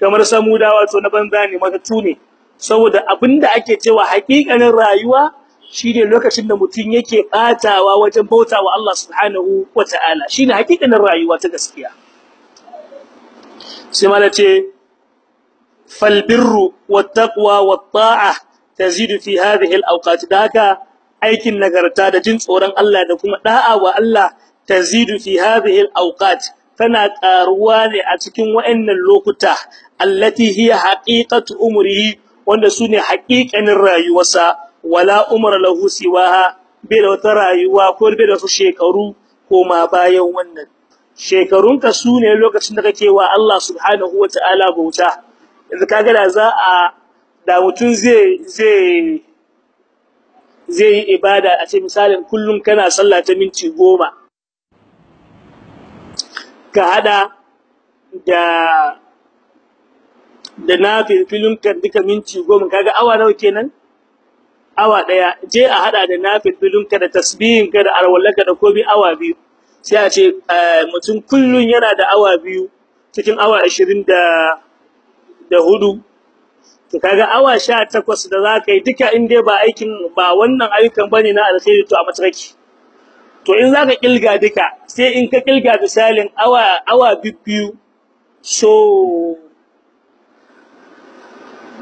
kamar samudawa to na banza ne matattu ne. Saboda abin da ake cewa haƙiƙanin rayuwa shine lokacin da mutum yake batawa wajen bautawa Allah subhanahu wataala shine hakikanin rayuwa ta gaskiya. Sai mala ce fal birru wat taqwa wat ta'a tazidu fi hadhihi al awqat daka aikin nagarta da jin tsoron Allah da kuma da'a wa Allah tazidu fi hadhihi al awqat tana karuwa ne a cikin wayannan lokuta allati hiya haqiqatu umrihi wanda su ne haƙiƙanin rayuwarsa wala umra lahu siwaha bai da wata rayuwa ko bai da wasu shekaru ko ma bayan wannan. Shekarunka su ne lokacin da kake wa Allah subhanahu wataala bauta. Yanzu kaga da za a da mutun zai zai zai yi ibada a ce misalin kullum kana sallah ta minti goma ka hada da da nafilfilun kan duka minti goma. Kaga awa nawa kenan? Awa ɗaya. Je a hada da nafilfilun ka da tasbihin ka da alwallaka da kobi awa biyu. Sai a ce mutum kullun yana da awa biyu cikin awa 20 da da huɗu. To kaga awa 18 da zaka yi duka in dai ba aikin ba wannan ayyukan ba ne na alkhairi to a matsarki to in zaka kilga duka sai in ka kilga misalin awa awa biyu so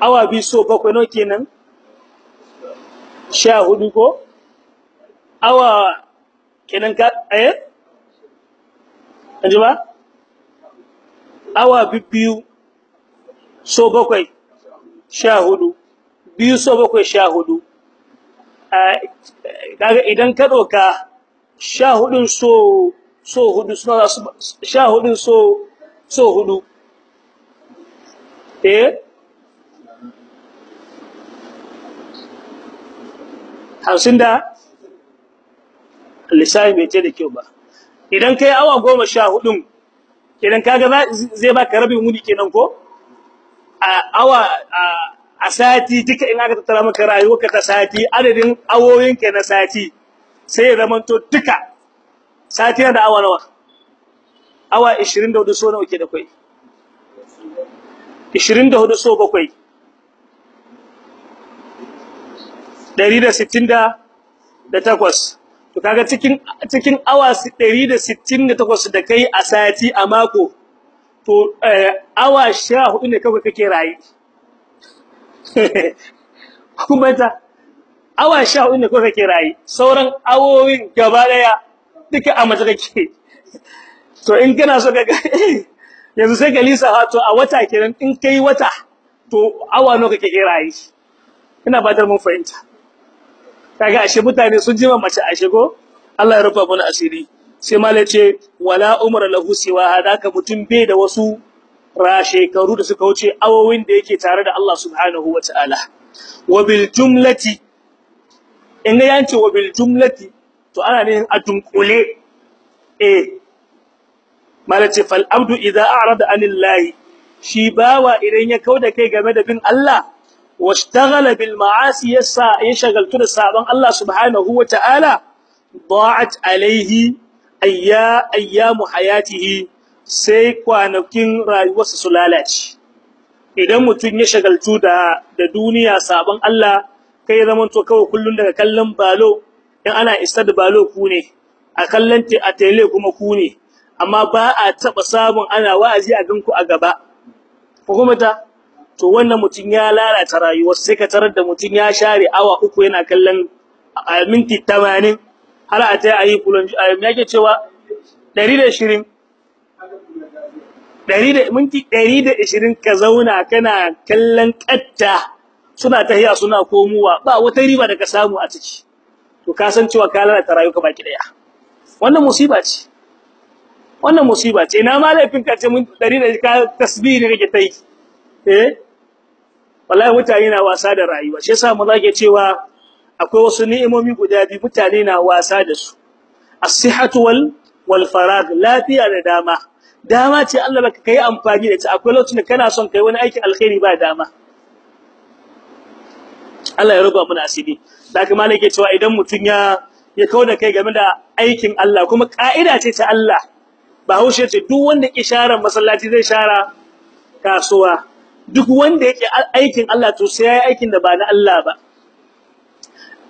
awa biyu so bakwai no kenan? Sha huɗu ko? Awa kenan ka eh? Anjima? Awa biyu so bakwai sha huɗu. Biyu so bakwai sha huɗu. Kaga idan ka doka sha hudun so so huɗu so so huɗu. Eh? Hamsin da? Lissafi bai ce da kyau ba. Idan kai awa goma sha hudun idan kaga zai baka rabin wuni kenan ko? A awa a sati duka in aka tattara maka rayuwarka ta sati adadin awoyin ke na sati. Sai ya zama to duka sati da awa nawa? Awa 24 so nawa ke da kai 24 so bakwai. 168 to kaga cikin cikin awa 168 da kai a sati a mako to awa 14 ne kawai kake rayi <laughs> kuma ta awa 14 ne kawai kake rayi sauran awowin gaba ɗaya duka a mace kake. To in kana so kaga <laughs> yanzu sai ka lisa to a wata kenan in kai wata to awa nawa kake rayi ina fatar mun fahimta. Kaga ashe mutane sun jima mace ashe ko Allah ya rufa mana asiri. Sai malai ce wala umra lahu siwa hadaka mutum bai da wasu ra shekaru da suka wuce awowin da yake tare da Allah subhanahu wataala wa bil jumlati in ga yance wa bil jumlati to ana ne a dunkule. Eh. Malace fal abdu idza a'rada anillahi. Shi bawa idan ya kauda kai game da bin Allah washtaghala bil ma'asi yasa ya shagaltu da saban Allah subhanahu wa ta'ala da'at alaihi ayya ayyamu hayatihi sai kwanakin rayuwarsa su lalace. Idan mutun ya shagaltu da da duniya saban Allah kai zaman to kawai kullun daga kallon balo in ana istad balo ku ne a kallon a tele kuma ku ne. Amma ba a taba samun ana wa'azi a ganku a gaba. Hukumata to wannan mutun ya lalata rayuwar sai ka tarar da mutun ya share awa uku yana kallon minti 80 har a tai ayi kulun me yake cewa 120 100 minti 120 ka zauna kana kallon katta suna tahiya suna komuwa ba wata riba da ka samu a ciki. To ka san cewa ka lalata rayuwarka baki ɗaya. Wannan musiba ce. Wannan musiba ce. Ina ma ka ce mun 100 ka tasbih ne kake tai eh? Wallahi mutane na wasa da rayuwa. Shi yasa mu zage cewa akwai wasu ni'imomi guda biyu mutane na wasa da su. As-sihhatu wal wal farag lafiya da dama. Dama ce Allah baka kai amfani da ita. Akwai lokacin da kana son kai wani aikin alkhairi ba dama. Allah ya ruba mana asiri. Daga malai yake cewa idan mutun ya ya kauda kai game da aikin Allah kuma ka'ida ce ta Allah ba haushe ce duk wanda ke share masallaci zai share kasuwa. Duk wanda yake aikin Allah to sai yayi aikin da ba na Allah ba.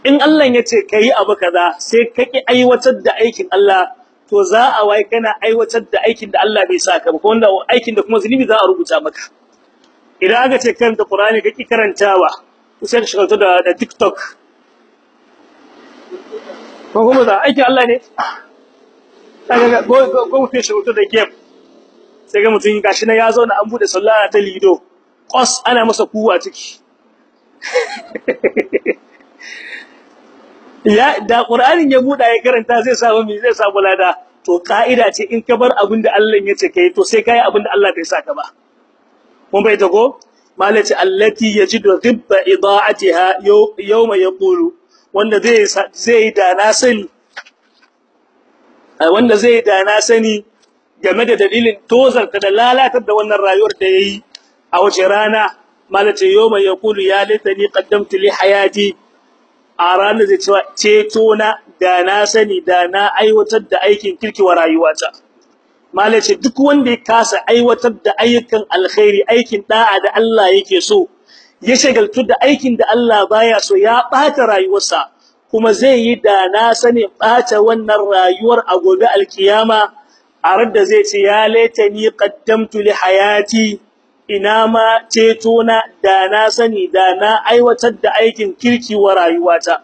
In Allah ya ce kai abu kaza sai ka ki aiwatar da aikin Allah to za a wai kana aiwatar da aikin da Allah bai saka ba wanda aikin da kuma zunubi za a rubuta maka. Idan aka ce karanta Qur'ani ka ki karantawa sai ka shigalta da, da TikTok. Ko kuma da aikin Allah ne? Kaga go go mutum shigalta da game sai ga mutum gashi na ya zo na an buɗe sallah ta lido. Kos ana masa kuwa ciki. <laughs> Ya da qur'anin ya buda ya karanta zai samu me zai samu lada. To kaida ce in ka bar abin da Allah ya ce kai to sai kai abin da Allah bai saka ba. Mun bai ta ko? Malaci allati yajidu dhibba idaatiha yawma yaqulu wanda zai zai da na sani wanda zai da na sani game da dalilin tozarta da lalatar da wannan rayuwar da yayi a wace rana malace yoma yaqulu ya laitani qaddamtu li hayati. A ranar zai cewa ceto na da na sani da na aiwatar da aikin kirkiwa rayuwata. Malace duk wanda ya kasa aiwatar da ayyukan alkhairi aikin da'a da Allah yake so ya shagaltu da aikin da Allah baya so ya bata rayuwarsa kuma zai yi da na sani bata wannan rayuwar a gobe alkiyama a radda zai ce ya laitani qaddamtu li hayati ina ma ceto na da na sani da na aiwatar da aikin kirki wa rayuwata.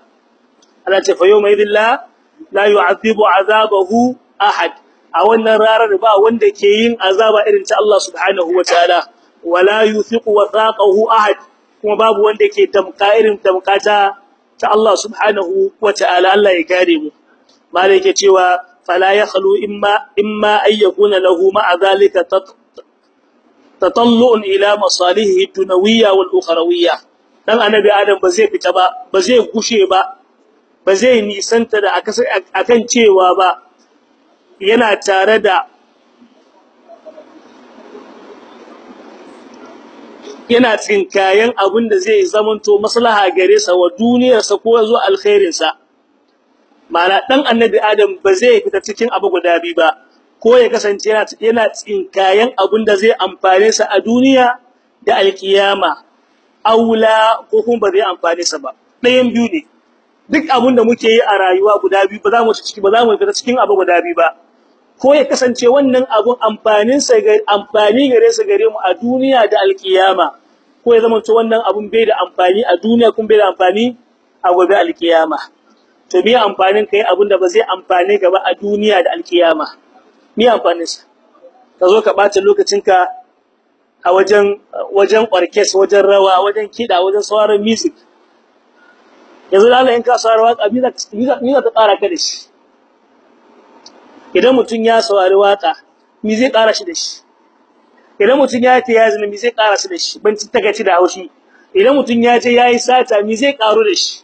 Allah ce fa yawma idilla la yu'adhibu azabahu ahad. A wannan rarar ba wanda ke yin azaba irin ta Allah subhanahu wataala wala yuthiqu wathaqahu ahad. Kuma babu wanda ke tamka irin tamkata ta Allah subhanahu wataala Allah ya kare mu. Malai yake cewa fala yakhlu imma imma ay yakuna lahu ma'a dhalika tatallu'un ila masalihi dunawiyya wal ukhrawiyya. Dan annabi adam ba zai fita ba ba zai gushe ba ba zai nisanta da akan cewa ba. Yana tare da yana tsinkayen abin da zai zamanto maslaha gare sa wa duniyarsa ko zuwa alkhairin sa. Mana dan annabi adam ba zai fita cikin abu guda biyu ba. Ko ya kasance yana yana tsinkayen abin da zai amfane sa a duniya da alkiyama. Aula ko kuma ba zai amfane sa ba. Ɗayan biyu ne. Duk abin da muke yi a rayuwa guda biyu ba za mu ciki ba za mu fita cikin abu guda biyu ba. Ko ya kasance wannan abun amfanin sa ga amfani gare sa gare mu a duniya da alkiyama ko ya zama to wannan abun bai da amfani a duniya kuma bai da amfani a gobe alkiyama. To me amfanin kai abin da ba zai amfane gaba a duniya da alkiyama? Me amfanin sa? Ka zo ka bata lokacinka a wajen wajen orkes wajen rawa wajen kida wajen sauraron music. Yanzu Allah in ka saurari waƙa mi za ta ƙara ka da shi? Idan mutum ya saurari waƙa mi zai ƙara shi da shi? Idan mutum ya ta yazina mi zai ƙara shi da shi? Ban tagaci da haushi. Idan mutum ya ce yayi sata mi zai ƙaru da shi?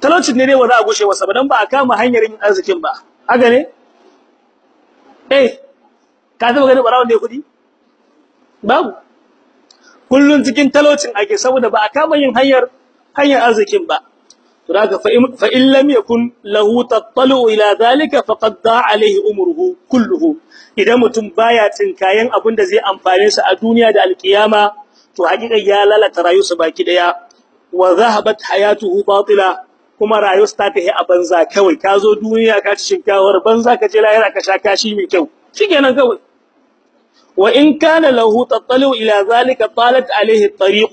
Talaucin ne dai ba za a gushe wasa dan ba a kama hanyar yin arzikin ba. Haka ne? Eh ka taba ganin barawon ya kuɗi babu. Kullun cikin talaucin ake saboda ba a kama yin hanyar hanyar arzikin ba. Daga fa in lam yakun lahu tattalu ila zalika faqad da alaihi umruhu kulluhu. Idan mutum baya tinkayen abin da zai amfane sa a duniya da alkiyama to hakika ya lalata rayuwarsa baki ɗaya. Wa zahabat hayatuhu kuma rayuwarsa ta tafi a banza kawai. Ka zo duniya ka ci shinkawar banza ka je lahira ka sha kashi mai kyau. Shikenan kawai. Wa in kana lahu tattalu ila zalika talat alaihi at-tariq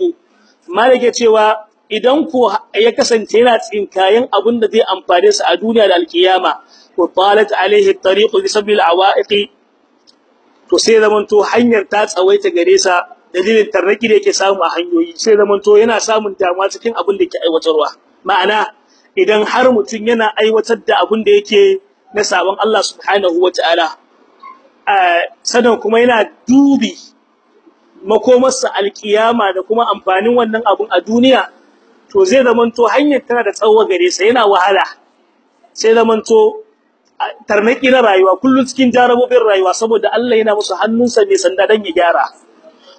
malike cewa idan ko ya kasance yana tsinkayen abin da zai amfane sa a duniya da alkiyama to talat alaihi at-tariq bi sabil awaiq to sai zaman to hanyar ta tsawaita gare sa dalilin tarnaki da yake samu a hanyoyi sai zaman to yana samun damuwa cikin abin da yake aiwatarwa. Ma'ana idan har mutum yana aiwatar da abin da yake na sabon Allah subhanahu wataala sanan kuma yana dubi makomarsa alkiyama da kuma amfanin wannan abun a duniya to zai zamanto hanyar tana da tsawo gare sa yana wahala. Sai zamanto tarnaki na rayuwa kullun cikin jarabobin rayuwa saboda Allah yana musu hannunsa mai sanda dan ya gyara.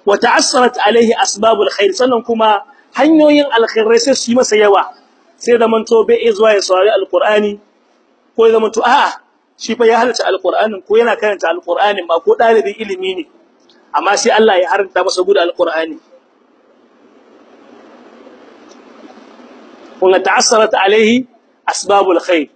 Wa ta'assarat alaihi asbabul khair sannan kuma hanyoyin alkhairai sai su yi masa yawa. Sai zamanto bai zuwa ya saurari alqur'ani ko ya zamanto a'a shi fa ya halarci alqur'anin ko yana karanta alqur'anin ma ko dalibin ilimi ne. Amma sai Allah ya haranta masa gudu alqur'ani. Kun ta'assarat alaihi asbabul khair.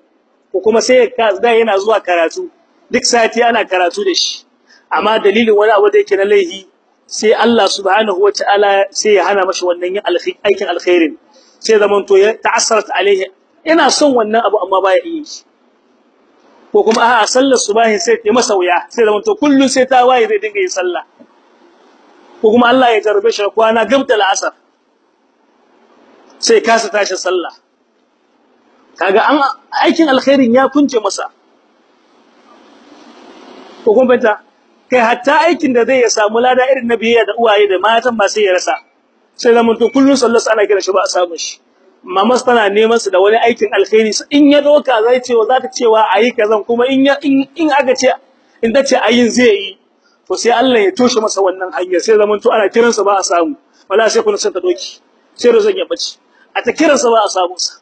Ko kuma sai da yana zuwa karatu duk sati ana karatu da shi. Amma dalilin wani abu da yake na laihi sai Allah subhanahu wataala sai ya hana mashi wannan aikin alkhairin. Sai zaman to ya ta'assarat alaihi ina son wannan abu amma baya yi. Ko kuma a'a sallar subahin sai ta masa wuya sai zaman to kullun sai ta waye zai dinga yin sallah. Ko kuma Allah ya jarbe shi kwana gamta la'asar. Sai kasa tashi sallah. Kaga an aikin alkhairin ya kunce masa. Ko kuma banta kai hatta aikin da zai ya samu lada irin na biyayya da uwaye da matan ba sai ya rasa. Sai zaman to kullun sallar ana kira shi ba a samu shi. Mamas tana neman su da wani aikin alkhairi. In ya doka zai cewa za ta cewa ayi kazan kuma in in aka ce in ta ce ayin zai yi. To sai Allah ya toshe masa wannan hanyar. Sai zaman to ana kiransa ba a samu. Wala sai kuna san ta doki. Sai rozan ya bace a ta kiransa ba a samu sa.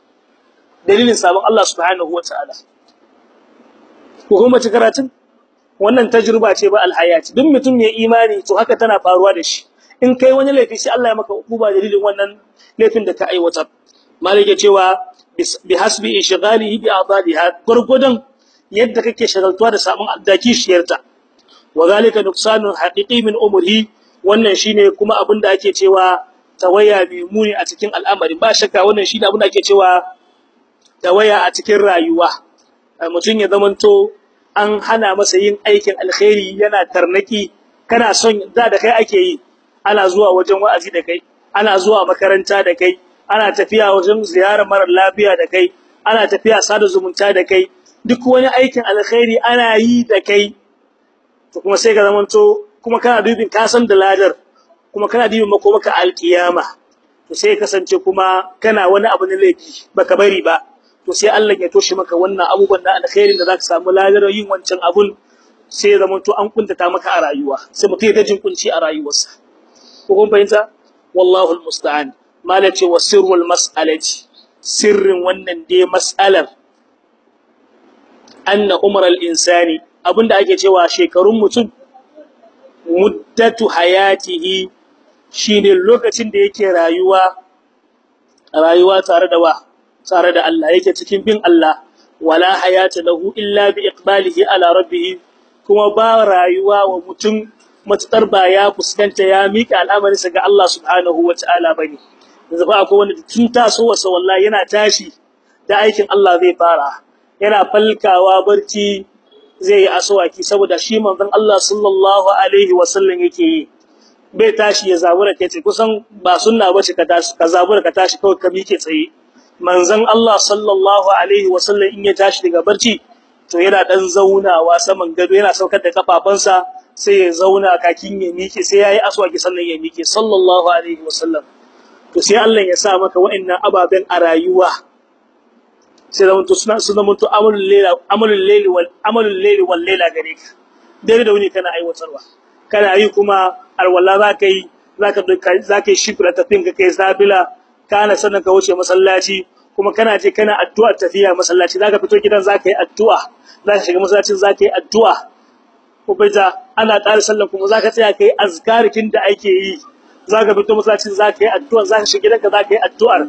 Dalilin sabon Allah subhanahu wataala ko kuma ci karatun? Wannan tajruba ce ba alhayati duk mutum mai imani to haka tana faruwa da shi. In kai wani laifi sai Allah ya maka hukuma dalilin wannan laifin da ka aiwatar. Malike cewa bi hasbi ishghalihi bi a'dadiha. Gurgudan yadda kake shagaltuwa da sabon addaki shiyarta wa zalika nuqsanun haqiqi min umrihi. Wannan shine kuma abin da ake cewa tawaya mai muni a cikin al'amari ba shakka wannan shine abin da ake cewa tawaya a cikin rayuwa. Mutum ya zamanto an hana masa yin aikin alkhairi yana tarnaki kana son da da kai ake yi. Ana zuwa wajen wa'azi da kai ana zuwa makaranta da kai ana tafiya wajen ziyarar mara lafiya da kai ana tafiya sada zumunta da kai. Duk wani aikin alkhairi ana yi da kai. To kuma sai ka zamanto kuma kana dubin ka san da ladar. Kuma kana dubin makomaka alkiyama to sai kasance kuma kana wani abu na laifi baka bari ba to sai Allah ya toshe maka wannan abubuwan da alkhairin da zaka samu ladar yin wancan abun sai zamanto an kuntata maka a rayuwa sai mutum ya jin kunci a rayuwarsa. Ko kun fahimta? Wallahu almusta'an malace wa sirrul mas'alati. Sirrin wannan dai mas'alar. Anna umar al-insani abin da ake cewa shekarun mutum muddatu hayatihi shine lokacin da yake rayuwa rayuwa tare da wa? Tare da Allah. Yake cikin bin Allah. Wala hayata lahu illa bi iqbalihi ala rabbih. Kuma ba rayuwa wa mutum matsar ba ya fuskanta ya mika al'amarinsa ga Allah subhanahu wataala ba ne. Yanzu fa akwai wanda tun tasowarsa wallahi yana tashi da aikin Allah zai fara. Yana falkawa barci zai yi aswaki saboda shi manzon Allah sallallahu alaihi wasallam yake yi. Bai tashi ya zabura kace kusan ba sunna bace ka tashi ka zabura ka tashi kawai ka mike tsaye. Manzon Allah sallallahu alaihi wasallam in ya tashi daga barci to yana dan zaunawa saman gado yana saukar da kafafansa sai ya zauna kakin ya mike sai yayi aswaki sannan ya mike sallallahu alaihi wasallam. To sai Allah ya sa maka wa'annan ababen a rayuwa. Sai da mutu suna suna mutu amalul layla amalul layli wal amalul layli wal layla gare ka. Dare da wuni kana aiwatarwa. Kana yi kuma alwala zaka yi zaka zaka yi shifra tafin ka kai sabila kana sanan ka wuce masallaci kuma kana je kana addu'a tafiya masallaci zaka fito gidan zaka yi addu'a zaka shiga masallacin zaka yi addu'a ko baita ana ƙara sallan kuma zaka tsaya kai azkarikin da ake yi zaka fito masallacin zaka yi addu'a zaka shiga gidanka zaka yi addu'ar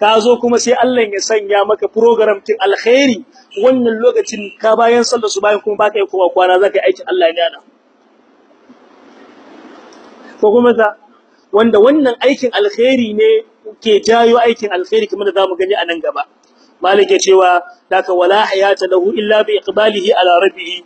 ka zo kuma sai Allah ya sanya maka program kin alkhairi wannan lokacin ka bayan sallar su bayan kuma baka yi kowa kwana zaka yi aikin Allah ne ana ko kuma wanda wannan aikin alkhairi ne ke jayo aikin alkhairi kamar da za mu gani a nan gaba. Malik ya cewa daka wala hayata lahu illa bi iqbalihi ala rabbih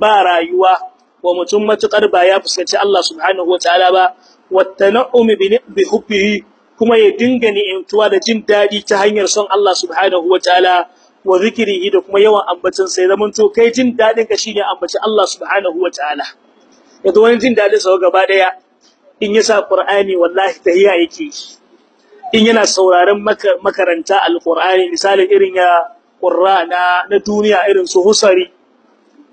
ba rayuwa wa mutum matuƙar ba ya fuskanci Allah subhanahu wataala ba. Wattana'umi bi hubbihi kuma ya dinga ni'imtuwa da jin daɗi ta hanyar son Allah subhanahu wataala wa zikrihi da kuma yawan ambacin sai zaman to kai jin daɗin ka shine ambaci Allah subhanahu wataala yato wani jin daɗin sa gaba ɗaya in yasa qur'ani wallahi tahiya yake in yana sauraron makaranta alqur'ani misali irin ya qurra na na duniya irin su husari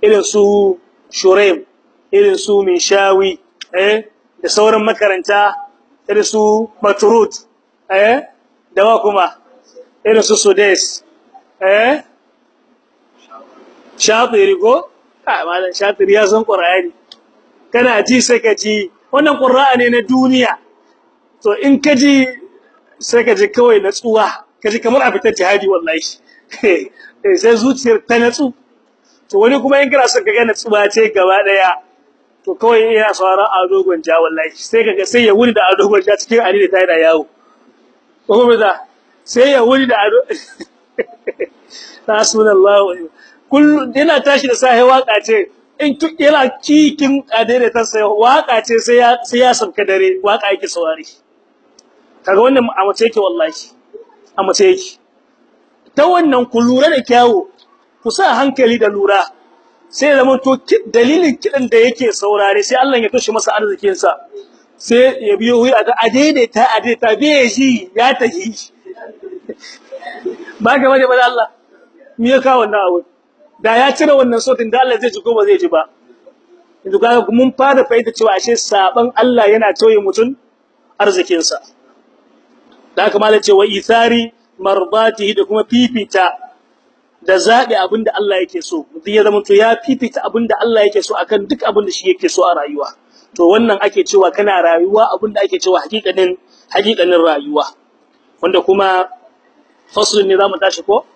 irin su shuraim irin su mishawi eh da sauran makaranta irin su matrut eh da wa kuma? Irin su sudes eh. Shafiri ko? Ah malan shafiri ya san qur'ani. Kana ji sai ka ji wannan qur'ani ne na duniya. To in ka ji sai ka ji kawai natsuwa. Ka ji kamar a fitar jihadi wallahi. <laughs> Sai zuciyar ta natsu. To wani kuma in kana son ka ga natsuwa ce gaba ɗaya to kawai yana sauraron ado gonja wallahi. Sai kaga sai ya wuni da ado gonja cikin ari da tayi yawo ko kuma da sai ya wuni da ado <laughs> subhanallahu kullu yana tashi da sai waƙa ce. In yana cikin adere ta sai waƙa ce sai ya sai ya sabka dare waƙa yake saurari kaga wannan a mace yake wallahi a mace yake. Ta wannan ku lura da kyawu ku sa hankali da lura. Sai zaman to dalilin kidan da yake saurare sai Allah ya toshe masa arzikin sa sai ya biyo hui a daidaita a daidaita bai shi ya tahi ba ga ba ne ba Allah. Me ya kawo wannan abu da ya cire wannan sautin da Allah zai ji ko ba zai ji ba? Yanzu ga mun fara fahimta cewa ashe saban Allah yana tauye mutun arzikin sa da haka malai ce wa ithari mardatihi da kuma fifita da zabi abin da Allah yake so. Mutum ya zama to ya fifita abin da Allah yake so akan duk abin da shi yake so a rayuwa. To wannan ake cewa kana rayuwa abin da ake cewa hakikanin hakikanin rayuwa. Wanda kuma faslun ne za mu tashi ko?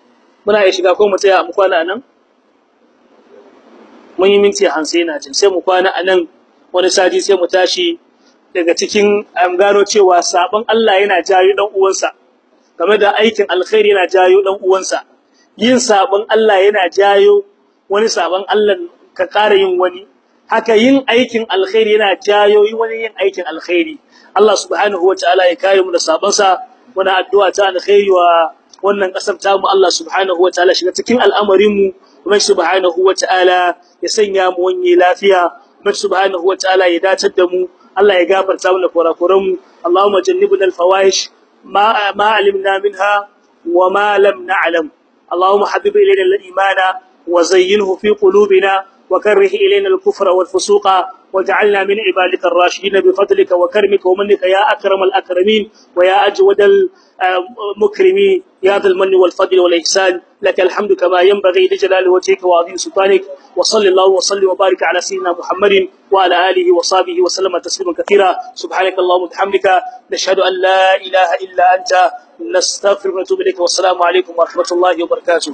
Muna iya shiga ko mu tsaya mu kwana nan? Mun yi minti 50 na jin. Sai mu kwana a nan wani sati sai mu tashi daga cikin am gano cewa sabon Allah yana jayo dan uwansa. Game da aikin alkhairi yana jayo dan uwansa. Yin sabon Allah yana jayo wani sabon Allah ka ƙara yin wani. Haka yin aikin alkhairi yana jayo wani yin aikin alkhairi. Allah subhanahu wataala ya kare mu da sabon sa wani addu'a ta alkhairi wa wannan ƙasar ta mu Allah subhanahu wataala shiga cikin al'amarin mu kuma subhanahu wataala ya sanya mu wani lafiya. Man subhanahu wataala ya dace da mu. Allah ya gafarta mana kurakuran mu. Allahumma jannibna al-fawahish ma ma alimna minha wa ma lam na'lam. Allahumma habib ilayna al-imana wa zayyinhu fi qulubina وكره إلينا الكفر والفسوق واجعلنا من عبادك الراشدين بفضلك وكرمك ومنك يا أكرم الأكرمين ويا أجود المكرمين يا ذا المن والفضل والإحسان لك الحمد كما ينبغي لجلال وجهك وعظيم سلطانك وصل الله وسلم وبارك على سيدنا محمد وعلى آله وصحبه وسلم تسليما كثيرا سبحانك اللهم وبحمدك نشهد أن لا إله إلا أنت نستغفرك ونتوب إليك والسلام عليكم ورحمة الله وبركاته